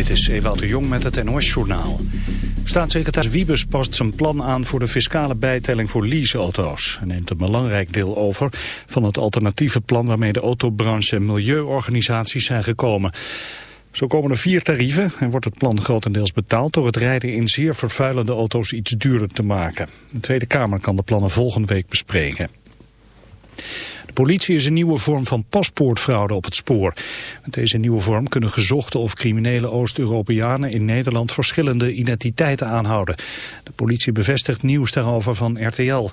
Dit is Ewout de Jong met het NOS-journaal. Staatssecretaris Wiebes past zijn plan aan voor de fiscale bijtelling voor leaseauto's. Hij neemt een belangrijk deel over van het alternatieve plan waarmee de autobranche en milieuorganisaties zijn gekomen. Zo komen er vier tarieven en wordt het plan grotendeels betaald door het rijden in zeer vervuilende auto's iets duurder te maken. De Tweede Kamer kan de plannen volgende week bespreken. De politie is een nieuwe vorm van paspoortfraude op het spoor. Met deze nieuwe vorm kunnen gezochte of criminele Oost-Europeanen in Nederland verschillende identiteiten aanhouden. De politie bevestigt nieuws daarover van RTL.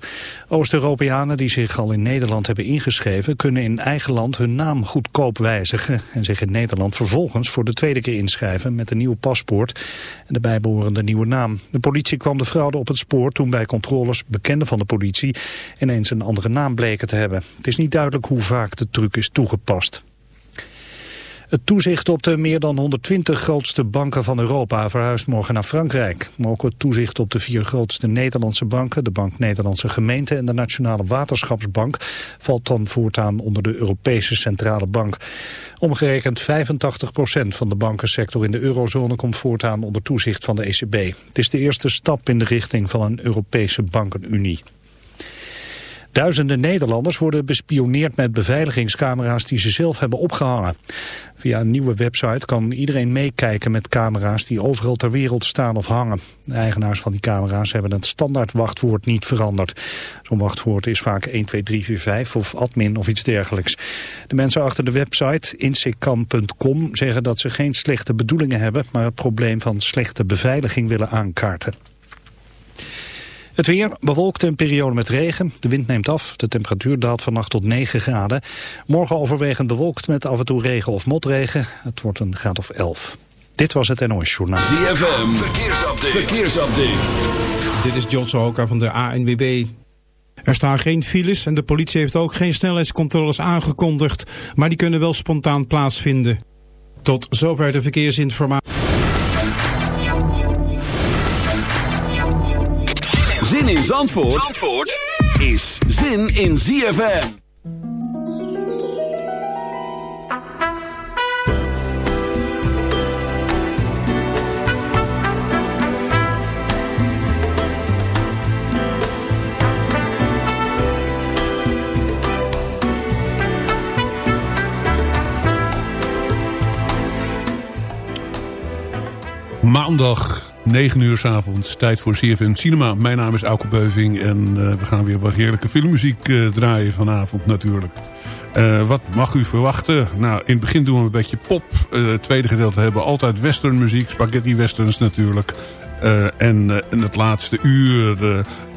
Oost-Europeanen die zich al in Nederland hebben ingeschreven kunnen in eigen land hun naam goedkoop wijzigen en zich in Nederland vervolgens voor de tweede keer inschrijven met een nieuw paspoort en de bijbehorende nieuwe naam. De politie kwam de fraude op het spoor toen bij controles bekenden van de politie ineens een andere naam bleken te hebben. Het is niet duidelijk hoe vaak de truc is toegepast. Het toezicht op de meer dan 120 grootste banken van Europa verhuist morgen naar Frankrijk. Maar ook het toezicht op de vier grootste Nederlandse banken, de Bank Nederlandse Gemeenten en de Nationale Waterschapsbank, valt dan voortaan onder de Europese Centrale Bank. Omgerekend 85% van de bankensector in de eurozone komt voortaan onder toezicht van de ECB. Het is de eerste stap in de richting van een Europese bankenunie. Duizenden Nederlanders worden bespioneerd met beveiligingscamera's die ze zelf hebben opgehangen. Via een nieuwe website kan iedereen meekijken met camera's die overal ter wereld staan of hangen. De eigenaars van die camera's hebben het standaard wachtwoord niet veranderd. Zo'n wachtwoord is vaak 12345 of admin of iets dergelijks. De mensen achter de website insecam.com zeggen dat ze geen slechte bedoelingen hebben, maar het probleem van slechte beveiliging willen aankaarten. Het weer bewolkt een periode met regen. De wind neemt af. De temperatuur daalt vannacht tot 9 graden. Morgen overwegend bewolkt met af en toe regen of motregen. Het wordt een graad of 11. Dit was het NOS Journaal. ZFM. Verkeersupdate. Verkeersupdate. Dit is John Sohoka van de ANWB. Er staan geen files en de politie heeft ook geen snelheidscontroles aangekondigd. Maar die kunnen wel spontaan plaatsvinden. Tot zover de verkeersinformatie. Zandvoort is zin in ZFM. Maandag 9 uur s avonds, tijd voor CFM Cinema. Mijn naam is Auke Beuving en uh, we gaan weer wat heerlijke filmmuziek uh, draaien vanavond natuurlijk. Uh, wat mag u verwachten? Nou, in het begin doen we een beetje pop. het tweede gedeelte hebben we altijd westernmuziek, spaghetti westerns natuurlijk. en in het laatste uur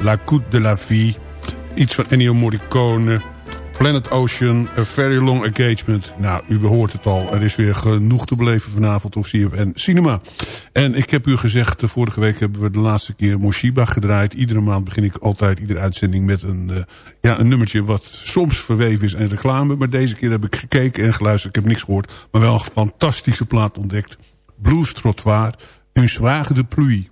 La Coupe de la Vie, iets van Ennio Morricone... Planet Ocean, A Very Long Engagement. Nou, u behoort het al. Er is weer genoeg te beleven vanavond op CFN Cinema. En ik heb u gezegd, vorige week hebben we de laatste keer Moshiba gedraaid. Iedere maand begin ik altijd iedere uitzending met een, uh, ja, een nummertje wat soms verweven is en reclame. Maar deze keer heb ik gekeken en geluisterd. Ik heb niks gehoord, maar wel een fantastische plaat ontdekt. Blues Trottoir, Un Soir de Pluie.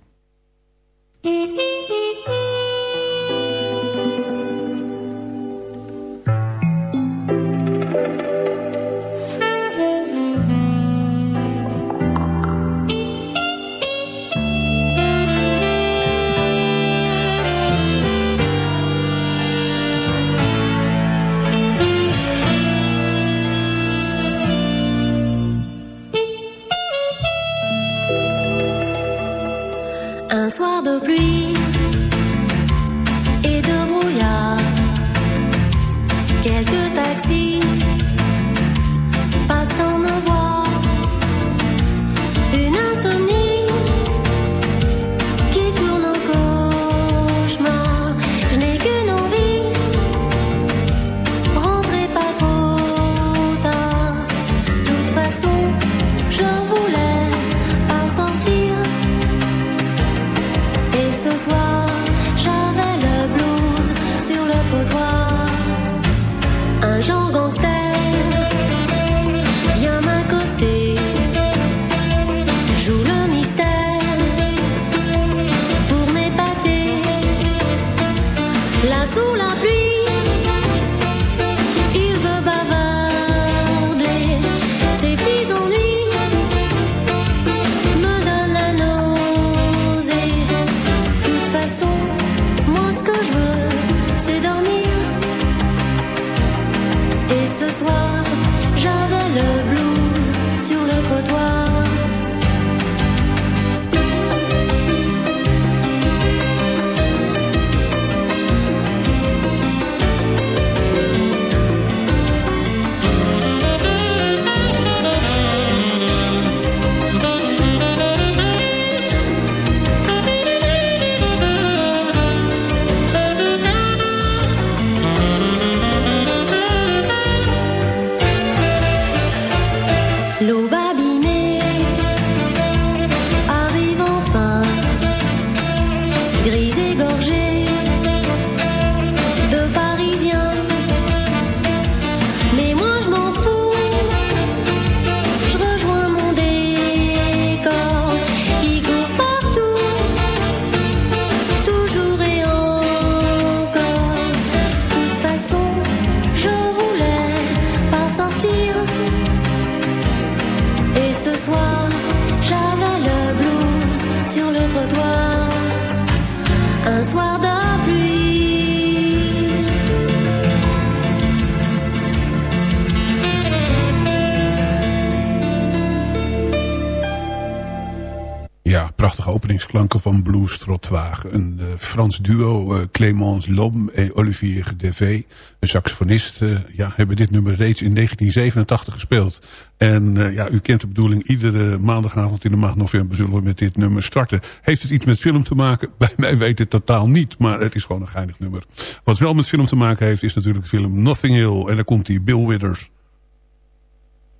Trottoir. Een uh, Frans duo, uh, Clémence Lom en Olivier Devey, een saxofonist, uh, ja, hebben dit nummer reeds in 1987 gespeeld. En ja, u kent de bedoeling, iedere maandagavond in de maand november zullen we met dit nummer starten. Heeft het iets met film te maken? Bij mij weet het totaal niet, maar het is gewoon een geinig nummer. Wat wel met film te maken heeft, is natuurlijk de film Nothing Hill. En daar komt die Bill Withers.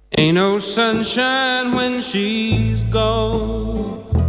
Ain't no sunshine when she's gone.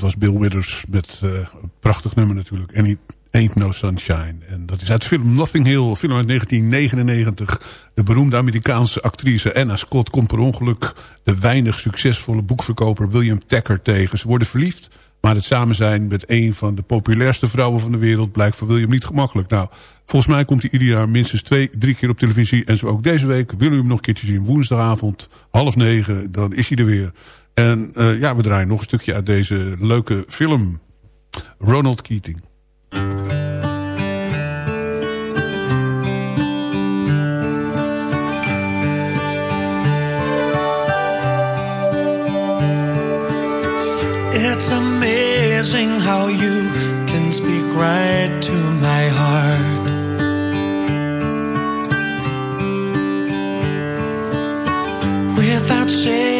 dat was Bill Withers met uh, een prachtig nummer natuurlijk. En Ain't No Sunshine. En dat is uit film Nothing Hill, film uit 1999. De beroemde Amerikaanse actrice Anna Scott komt per ongeluk... de weinig succesvolle boekverkoper William Tacker tegen. Ze worden verliefd, maar het samen zijn met een van de populairste vrouwen van de wereld... blijkt voor William niet gemakkelijk. Nou, volgens mij komt hij ieder jaar minstens twee, drie keer op televisie. En zo ook deze week. Wil u hem nog een keertje zien? Woensdagavond, half negen, dan is hij er weer. En uh, ja, we draaien nog een stukje uit deze leuke film. Ronald Keating. It's amazing how you can speak right to my heart. Without saying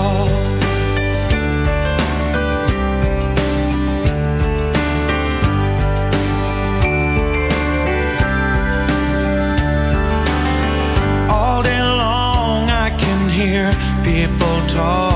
Talk.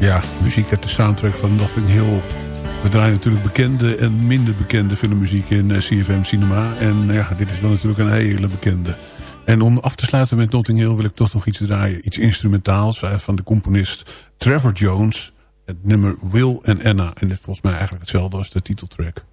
Ja, muziek uit de soundtrack van Nothing Hill. We draaien natuurlijk bekende en minder bekende filmmuziek in eh, CFM Cinema. En ja, dit is wel natuurlijk een hele bekende. En om af te sluiten met Notting Hill wil ik toch nog iets draaien. Iets instrumentaals eh, van de componist Trevor Jones. Het nummer Will and Anna. En dit is volgens mij eigenlijk hetzelfde als de titeltrack.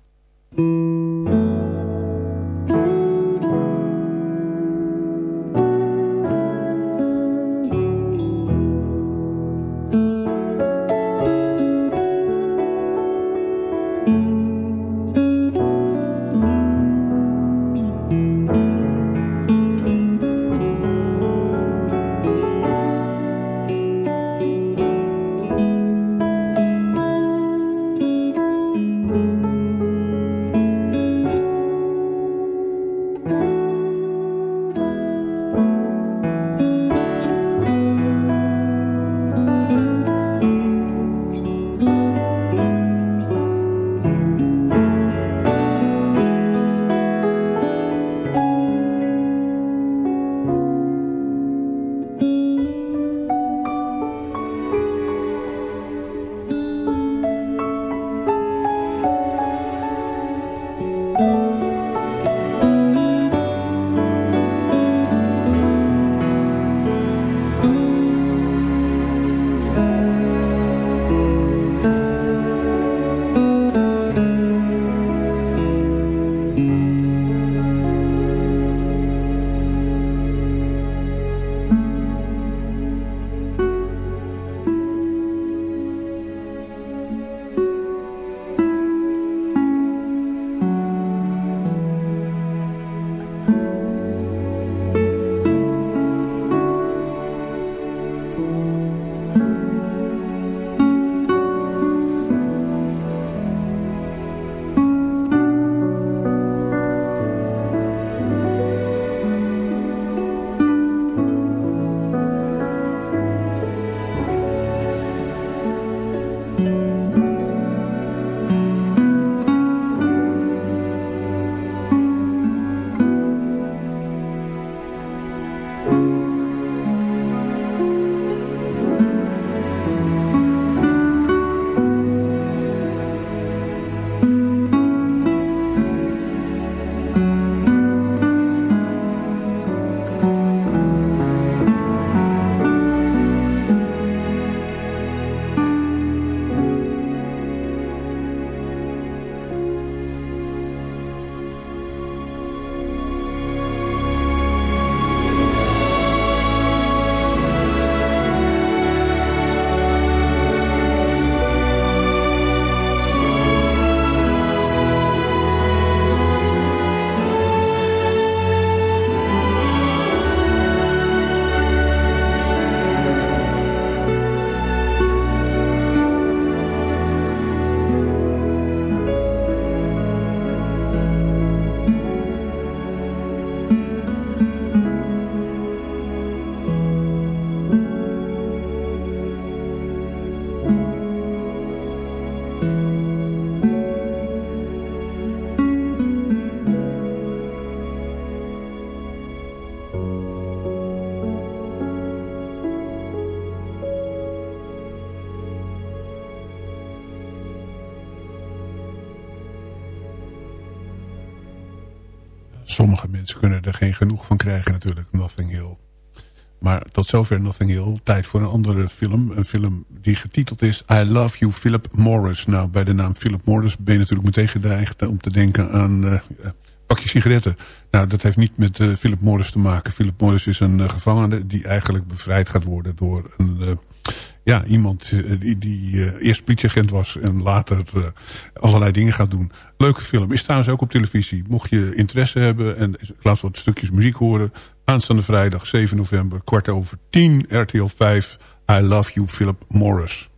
Sommige mensen kunnen er geen genoeg van krijgen natuurlijk. Nothing Hill. Maar tot zover Nothing Hill. Tijd voor een andere film. Een film die getiteld is I Love You Philip Morris. Nou, bij de naam Philip Morris ben je natuurlijk meteen geneigd om te denken aan uh, pakje sigaretten. Nou, dat heeft niet met uh, Philip Morris te maken. Philip Morris is een gevangene die eigenlijk bevrijd gaat worden door een ja, iemand eh, die, die uh, eerst politieagent was en later uh, allerlei dingen gaat doen. Leuke film. Is trouwens ook op televisie. Mocht je interesse hebben en ik laat wat stukjes muziek horen. Aanstaande vrijdag 7 november, kwart over 10, RTL 5. I Love You, Philip Morris.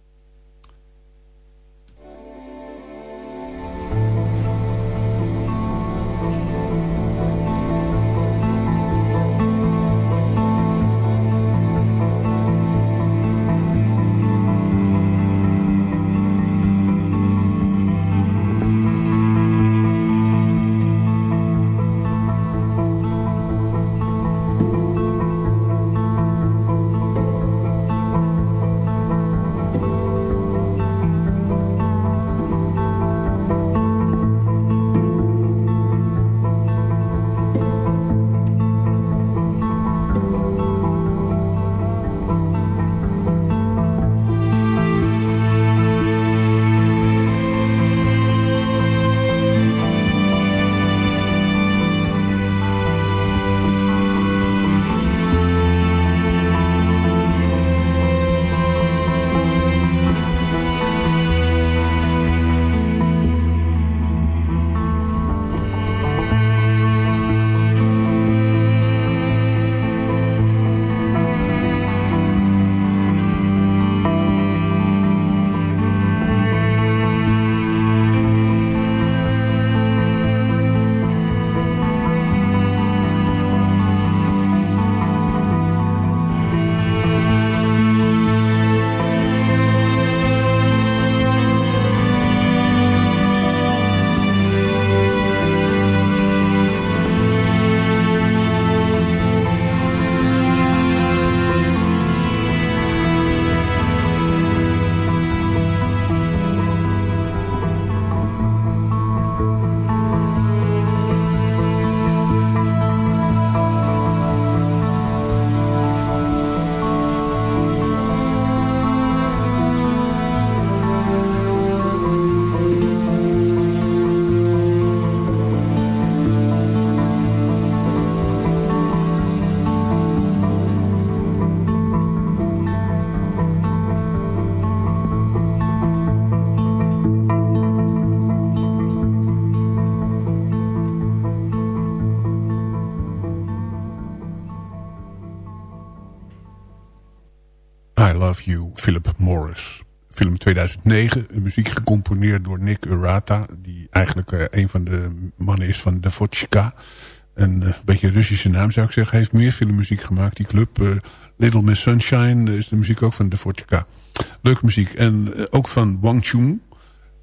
2009, muziek gecomponeerd door Nick Urata... die eigenlijk uh, een van de mannen is van de Vodka. Een uh, beetje Russische naam zou ik zeggen. heeft meer filmmuziek gemaakt, die club. Uh, Little Miss Sunshine is de muziek ook van de Vodka. Leuke muziek. En ook van Wang Chung.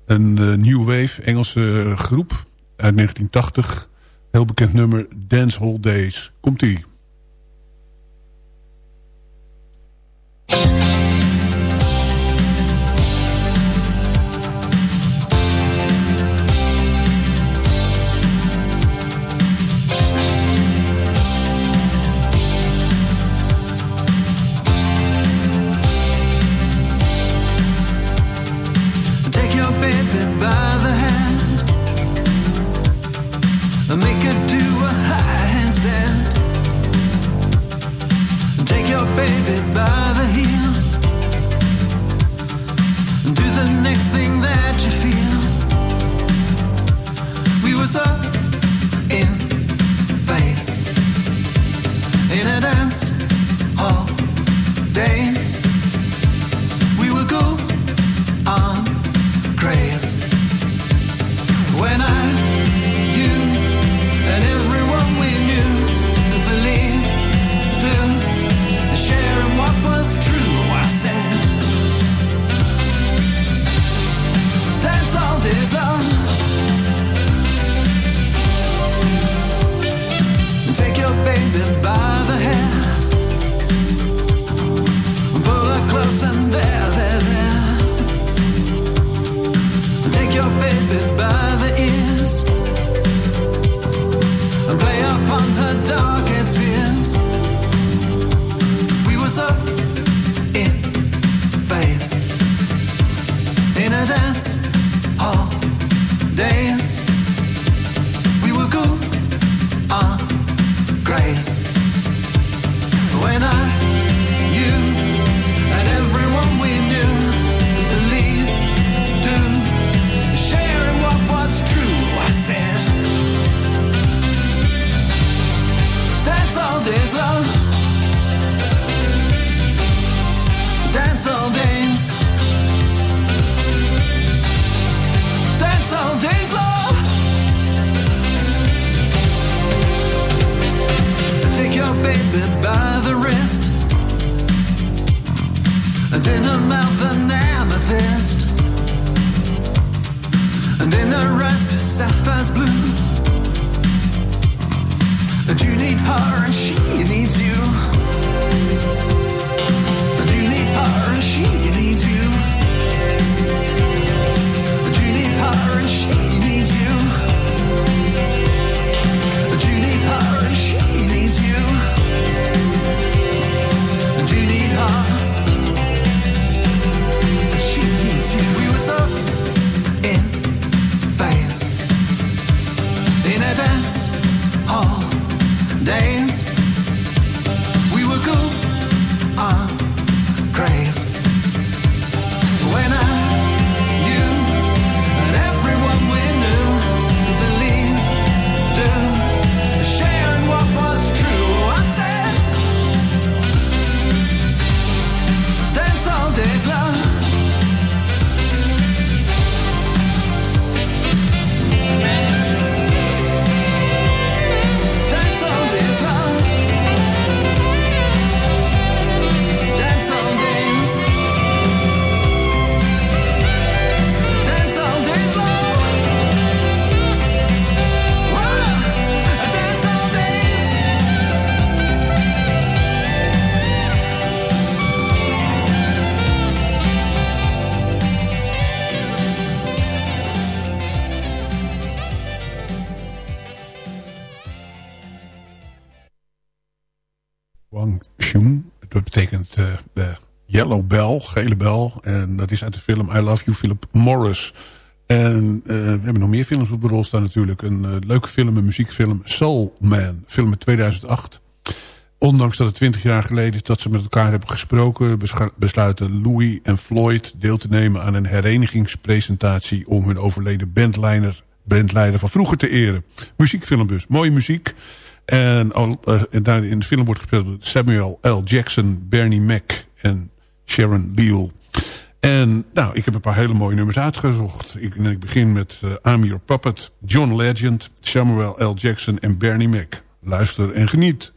Een New Wave Engelse groep uit 1980. Heel bekend nummer, Dance Hall Days. Komt-ie. and in her mouth an amethyst, and in her rest sapphire's blue. And you need her, and she needs you. Bel, gele bel. En dat is uit de film I Love You, Philip Morris. En uh, we hebben nog meer films op de rol staan natuurlijk. Een uh, leuke film, een muziekfilm, Soul Man. Film uit 2008. Ondanks dat het 20 jaar geleden is dat ze met elkaar hebben gesproken... besluiten Louis en Floyd deel te nemen aan een herenigingspresentatie... om hun overleden bandleider, bandleider van vroeger te eren. Muziekfilm dus, mooie muziek. En, en daar in de film wordt gespeeld door Samuel L. Jackson, Bernie Mac en Sharon Leal. En nou, ik heb een paar hele mooie nummers uitgezocht. Ik, begin met uh, I'm Your Puppet, John Legend, Samuel L. Jackson en Bernie Mac. Luister en geniet.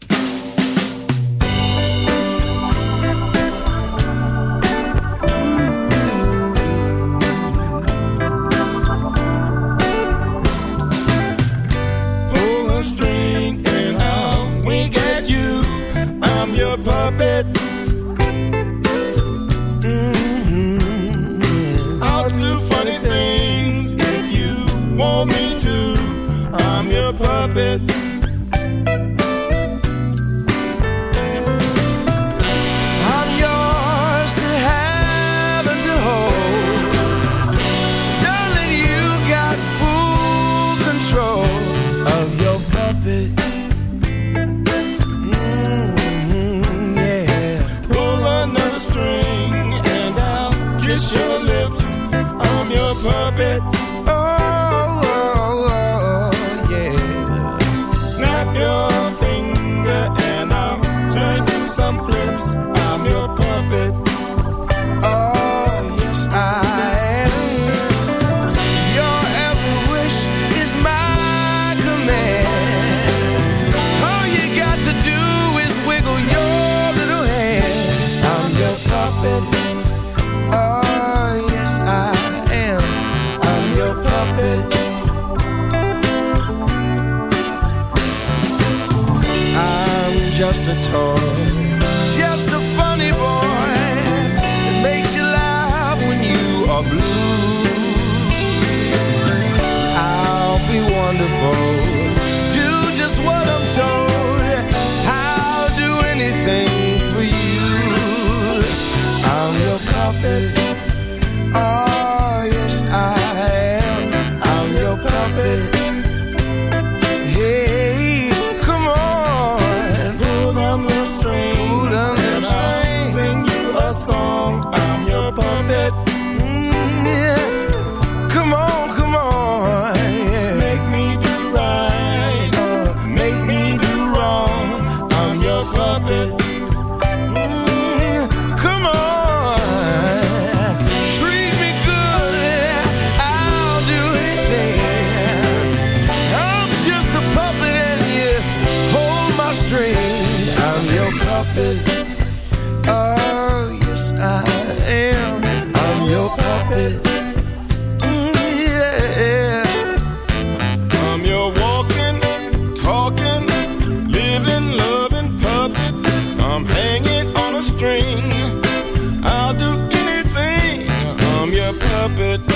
up at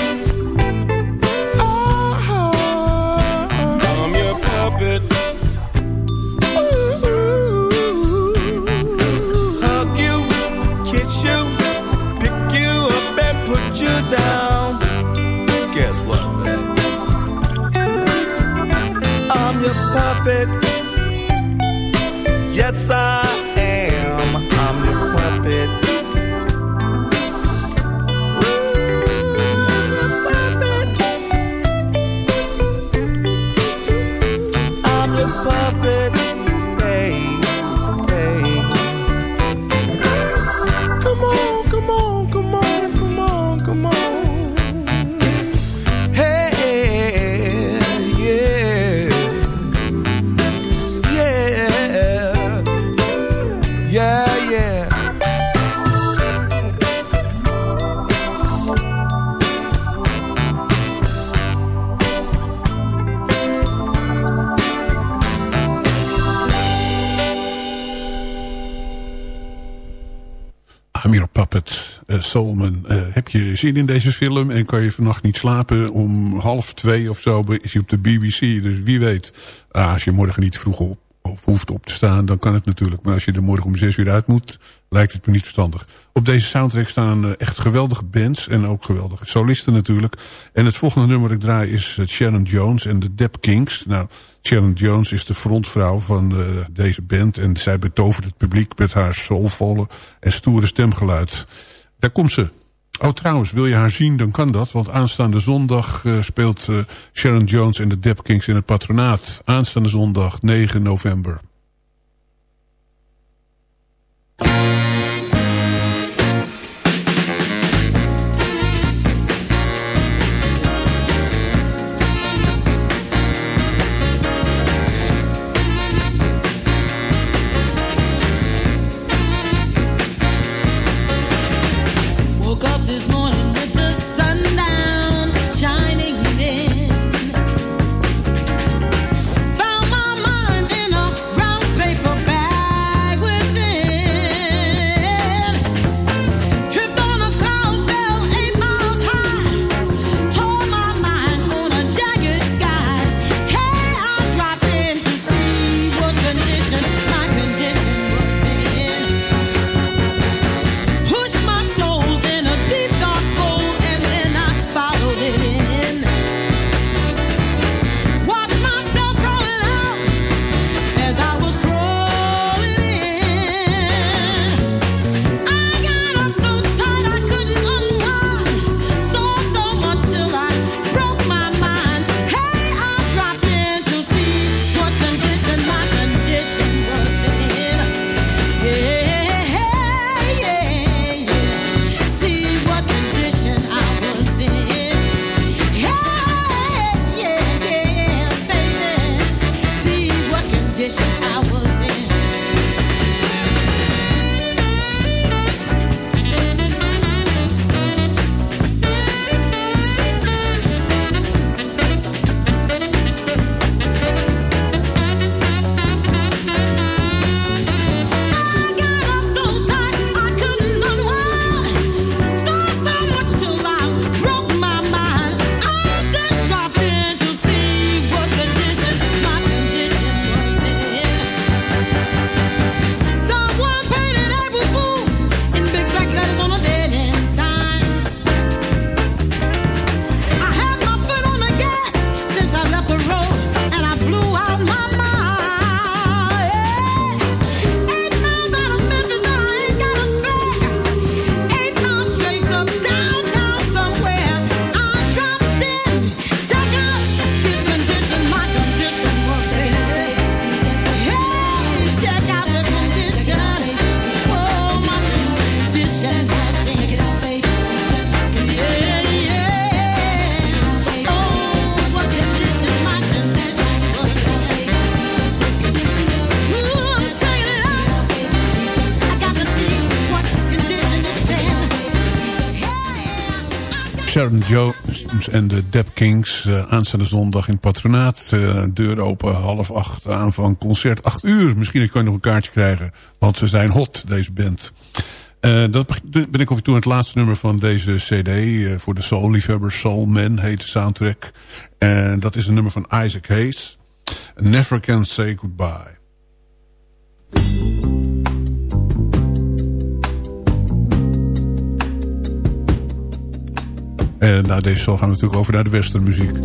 Solomon. Eh, heb je zin in deze film en kan je vannacht niet slapen? Om half twee of zo is hij op de BBC. Dus wie weet, ah, als je morgen niet vroeg op of hoeft op te staan, dan kan het natuurlijk. Maar als je er morgen om zes uur uit moet, lijkt het me niet verstandig. Op deze soundtrack staan eh, echt geweldige bands en ook geweldige solisten natuurlijk. En het volgende nummer dat ik draai is Sharon Jones en de Dap Kings. Nou, Sharon Jones is de frontvrouw van deze band en zij betovert het publiek met haar soulvolle en stoere stemgeluid. Daar komt ze. Oh trouwens, wil je haar zien, dan kan dat. Want aanstaande zondag uh, speelt uh, Sharon Jones en de Dap Kings in het patronaat. Aanstaande zondag, 9 november. Sharon Jones en de Dap Kings. Uh, aanstaande zondag in het patronaat. Uh, deur open, half acht. Aanvang, concert, acht uur. Misschien kan je nog een kaartje krijgen. Want ze zijn hot, deze band. Uh, dat ben ik over toe aan het laatste nummer van deze cd. voor de soul-liefhebbers. Soul Man heet de soundtrack. En dat is een nummer van Isaac Hayes. Never Can Say Goodbye. En na deze show gaan we natuurlijk over naar de westernmuziek.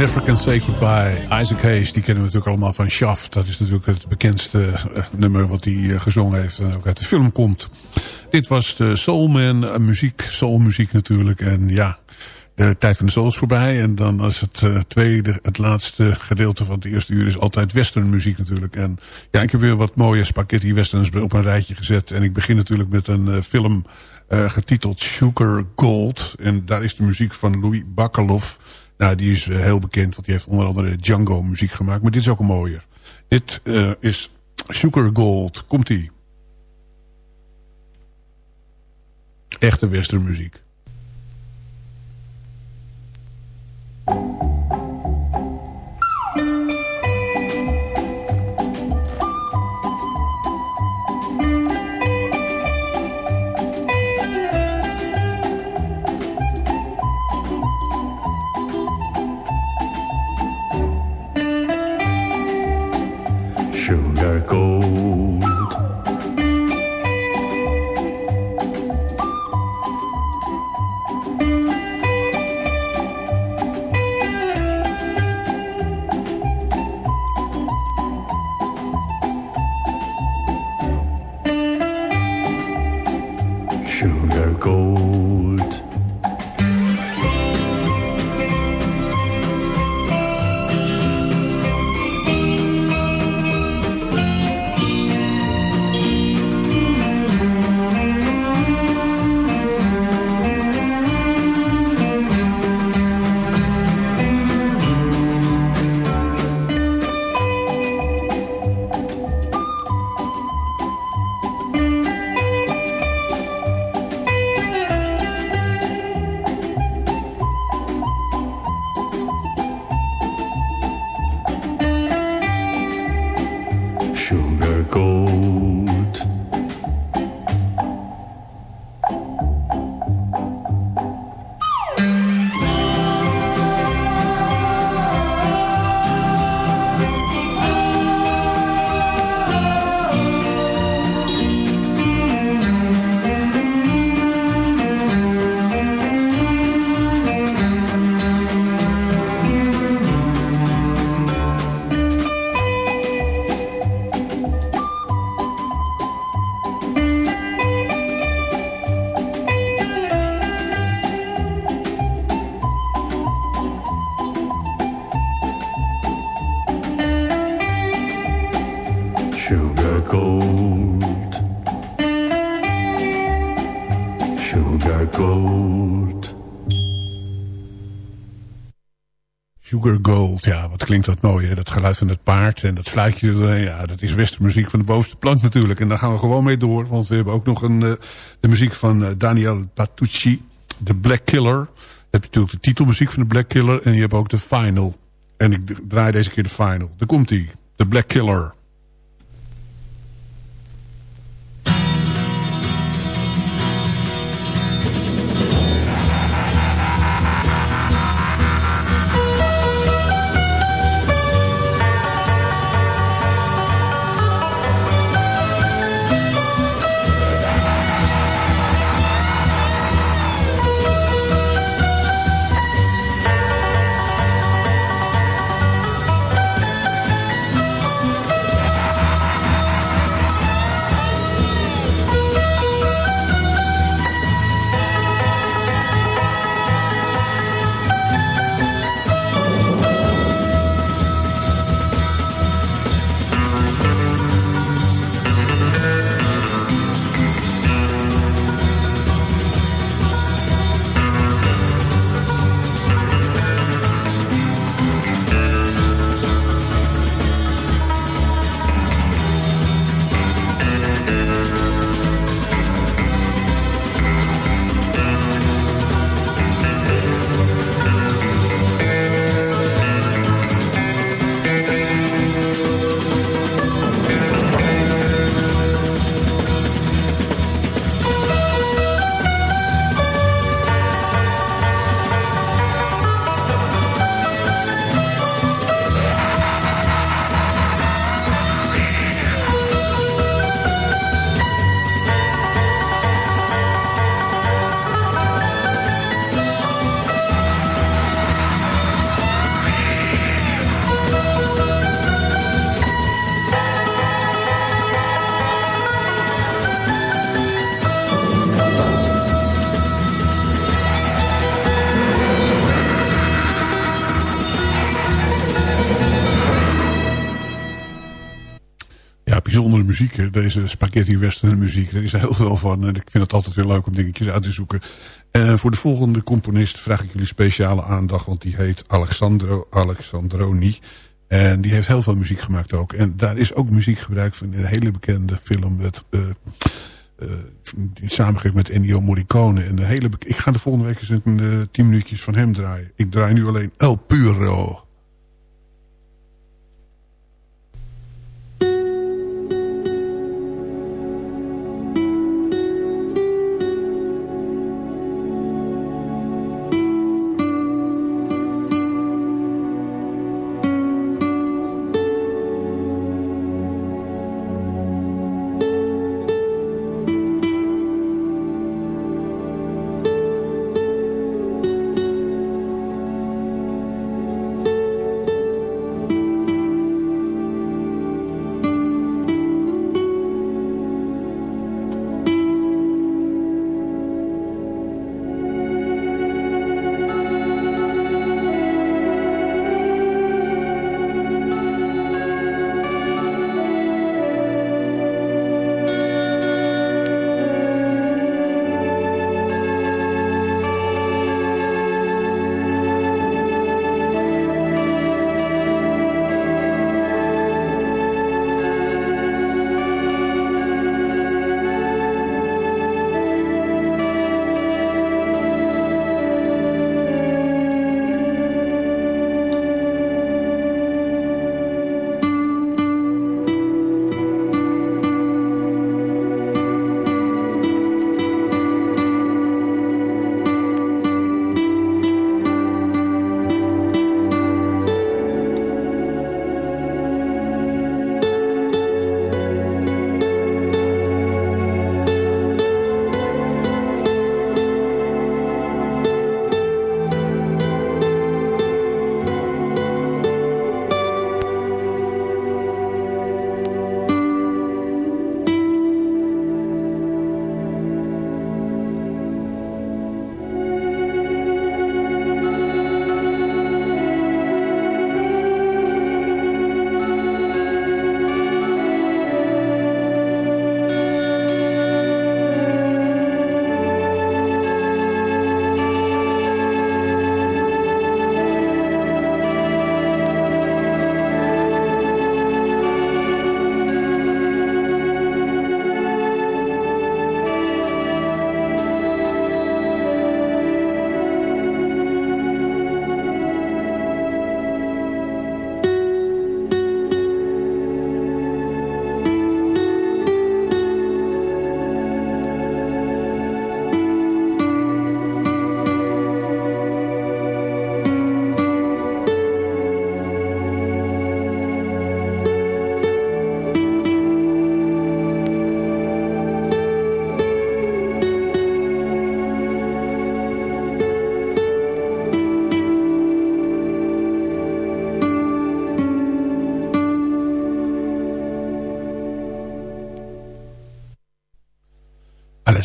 An African Say Isaac Hayes, die kennen we natuurlijk allemaal van Shaft. Dat is natuurlijk het bekendste eh, nummer wat hij eh, gezongen heeft. En ook uit de film komt. Dit was de Soulman eh, muziek. Soulmuziek natuurlijk. En ja, de tijd van de soul is voorbij. En dan als het tweede, het laatste gedeelte van het eerste uur is altijd westernmuziek natuurlijk. En ja, ik heb weer wat mooie spaghetti westerns op een rijtje gezet. En ik begin natuurlijk met een film getiteld Sugar Gold. En daar is de muziek van Louis Bakalov. Nou, die is eh, heel bekend, want die heeft onder andere Django muziek gemaakt. Maar dit is ook een mooier. Dit eh, is Sugar Gold. Komt-ie. Echte western muziek. Sugar Gold, ja, wat klinkt dat mooi, hè? Dat geluid van het paard en dat fluitje. Ja, dat is westernmuziek van de bovenste plank natuurlijk. En daar gaan we gewoon mee door, want we hebben ook nog een, eh, de muziek van eh, Daniel Batucci, The Black Killer. Je natuurlijk de titelmuziek van de Black Killer en je hebt ook de final. En ik draai deze keer de final. Daar komt hij, The Black Killer. Muziek, deze spaghetti western muziek. Er is er heel veel van en ik vind het altijd weer leuk om dingetjes uit te zoeken. En voor de volgende componist vraag ik jullie speciale aandacht, want die heet Alexandro Alexandroni. En die heeft heel veel muziek gemaakt ook. En daar is ook muziek gebruikt van een hele bekende film met... eh eh, in samenwerking met Ennio Morricone. En een hele ik ga de volgende week eens een eh, tien minuutjes van hem draaien. Ik draai nu alleen El Puro.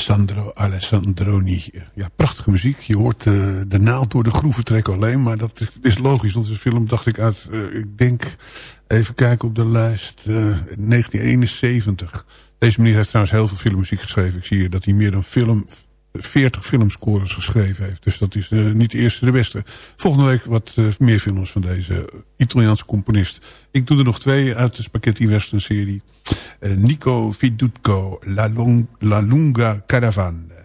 Sandro Alessandroni. Ja, prachtige muziek. Je hoort eh, de naald door de groeven trekken alleen. Maar dat is, is logisch. Want de film dacht ik uit, eh, ik denk, even kijken op de lijst, eh, 1971. Deze meneer heeft trouwens heel veel filmmuziek geschreven. Ik zie hier dat hij meer dan film, 40 filmscores geschreven heeft. Dus dat is eh, niet de eerste de beste. Volgende week wat eh, meer films van deze Italiaanse componist. Ik doe er nog twee uit de Spaghetti Western serie. Eh, Nico Vidutko, La, Long- La Lunga Caravana.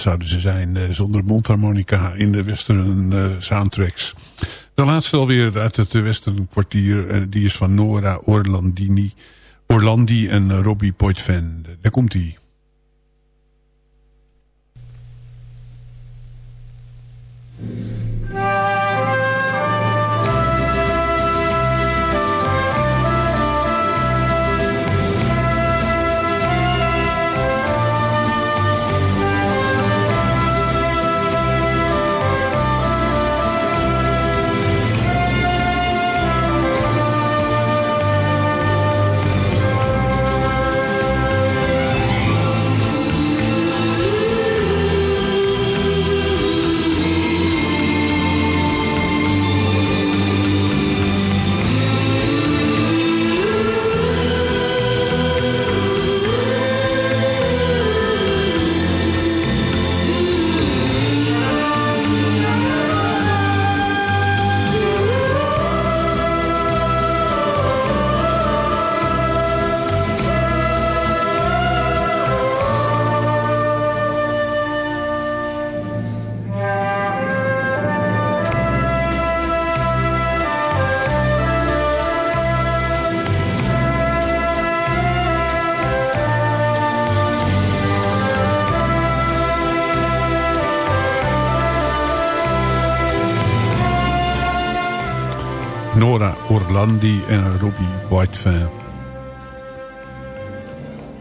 Zouden ze zijn eh, zonder mondharmonica in de western eh, soundtracks. De laatste alweer uit het western kwartier. eh, die is van Nora Orlandini, Orlandi en Robbie Poitvan. Daar komt hij. Orlandi en Robbie Whitefan.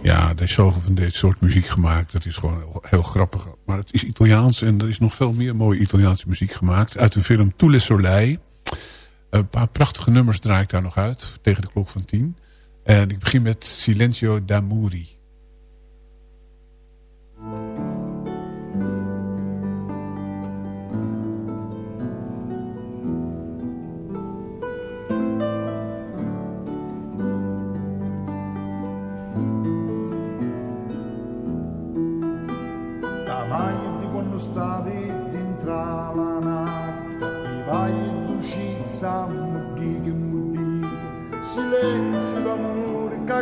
Ja, er is zoveel van dit soort muziek gemaakt. Dat is gewoon heel, grappig. Maar het is Italiaans en er is nog veel meer mooie Italiaanse muziek gemaakt. Uit de film Tous les Soleil. Een paar prachtige nummers draai ik daar nog uit. Tegen de klok van tien. En ik begin met Silenzio d'Amuri.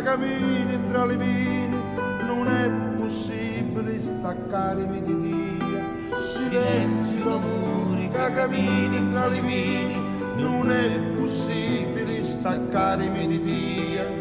Cammini tra le vine, non è possibile staccarmi di Dio. Silenzio d'amore che cammini tra le vine, non è possibile staccarmi di Dio.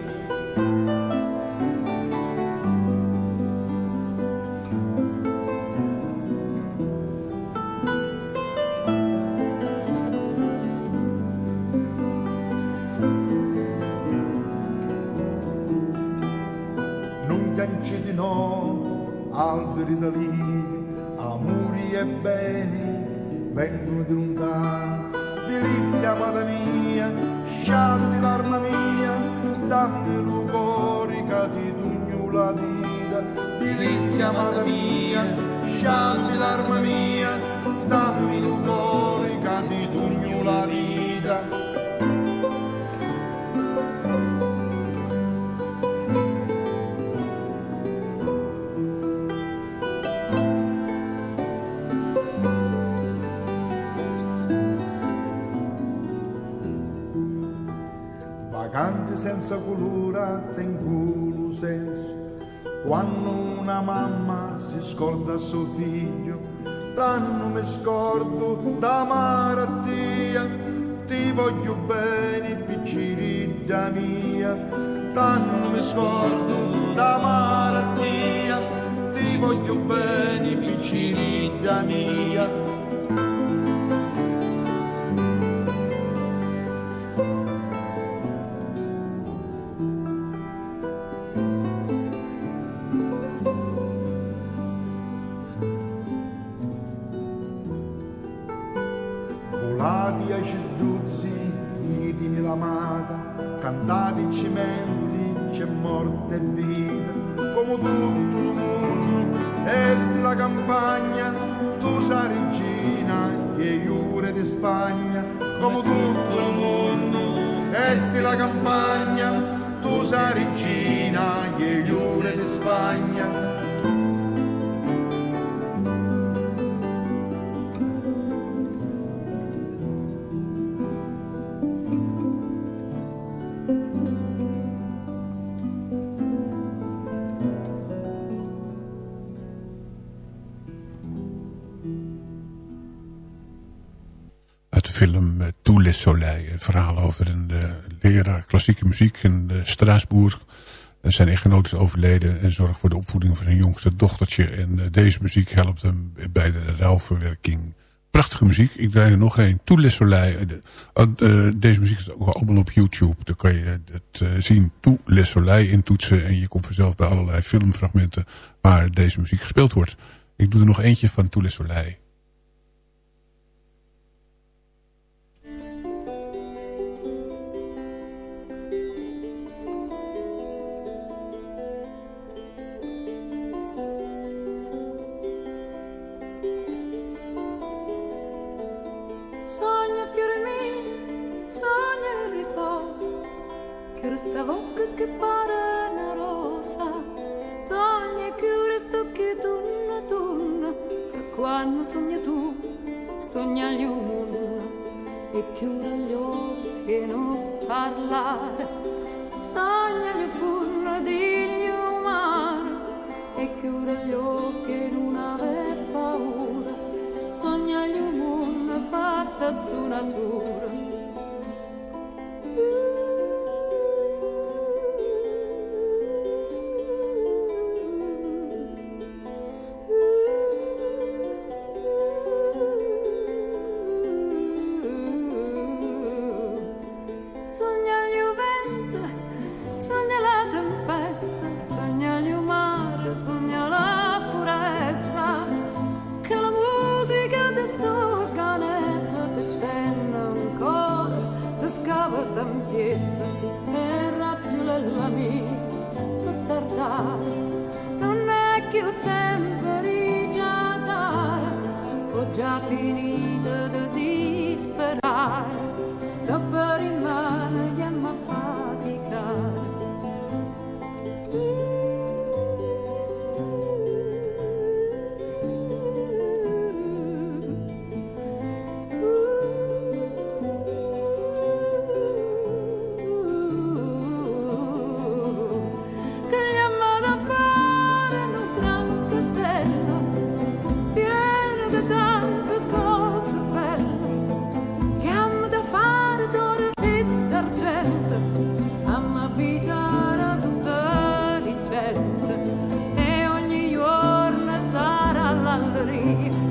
Vagante senza colura, tengo senso. Quando una mamma si scorda suo figlio, tanto mi scordo da malattia. Ti voglio bene, picciridda mia, tanto mi scordo da malattia. Ti voglio bene, picciridda mia. I'm a man. Soleil. Een verhaal over een eh, leraar klassieke muziek in eh, Straatsburg. Zijn echtgenoot is overleden en zorgt voor de opvoeding van zijn jongste dochtertje. En eh, deze muziek helpt hem bij de rouwverwerking. Prachtige muziek. Ik draai er nog een. Tous les eh, deze muziek is ook allemaal op YouTube. Dan kan je het zien. Tous les Soleil intoetsen. En je komt vanzelf bij allerlei filmfragmenten waar deze muziek gespeeld wordt. Ik doe er nog eentje van Tous les Soleil. Resta bocca che pare una rosa. Sogna che resta che tunna tunna, che quando sogna tu, sogna gli umuni e chiude gli occhi e non parlare. Sogna gli furra di umani e chiude gli occhi e non aver paura. Sogna gli umuni fatta su natura. Mia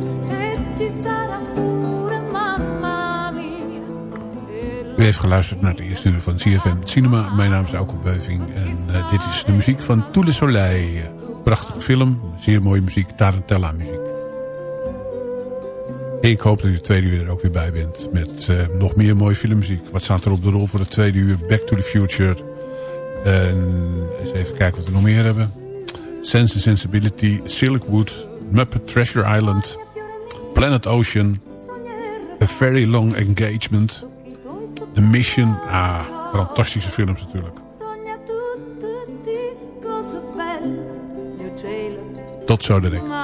U heeft geluisterd naar het eerste uur van CFM Cinema. Mijn naam is Auke Beuving en eh, dit is de muziek van Tout le Soleil. Prachtige film, zeer mooie muziek, Tarantella muziek. Ik hoop dat u het tweede uur er ook weer bij bent met eh, nog meer mooie filmmuziek. Wat staat er op de rol voor het tweede uur? Back to the Future. En eens even kijken wat we nog meer hebben. Sense and Sensibility, Silkwood, Muppet Treasure Island, Planet Ocean, A Very Long Engagement, The Mission. Ah, fantastische films natuurlijk. Tot zo direct. il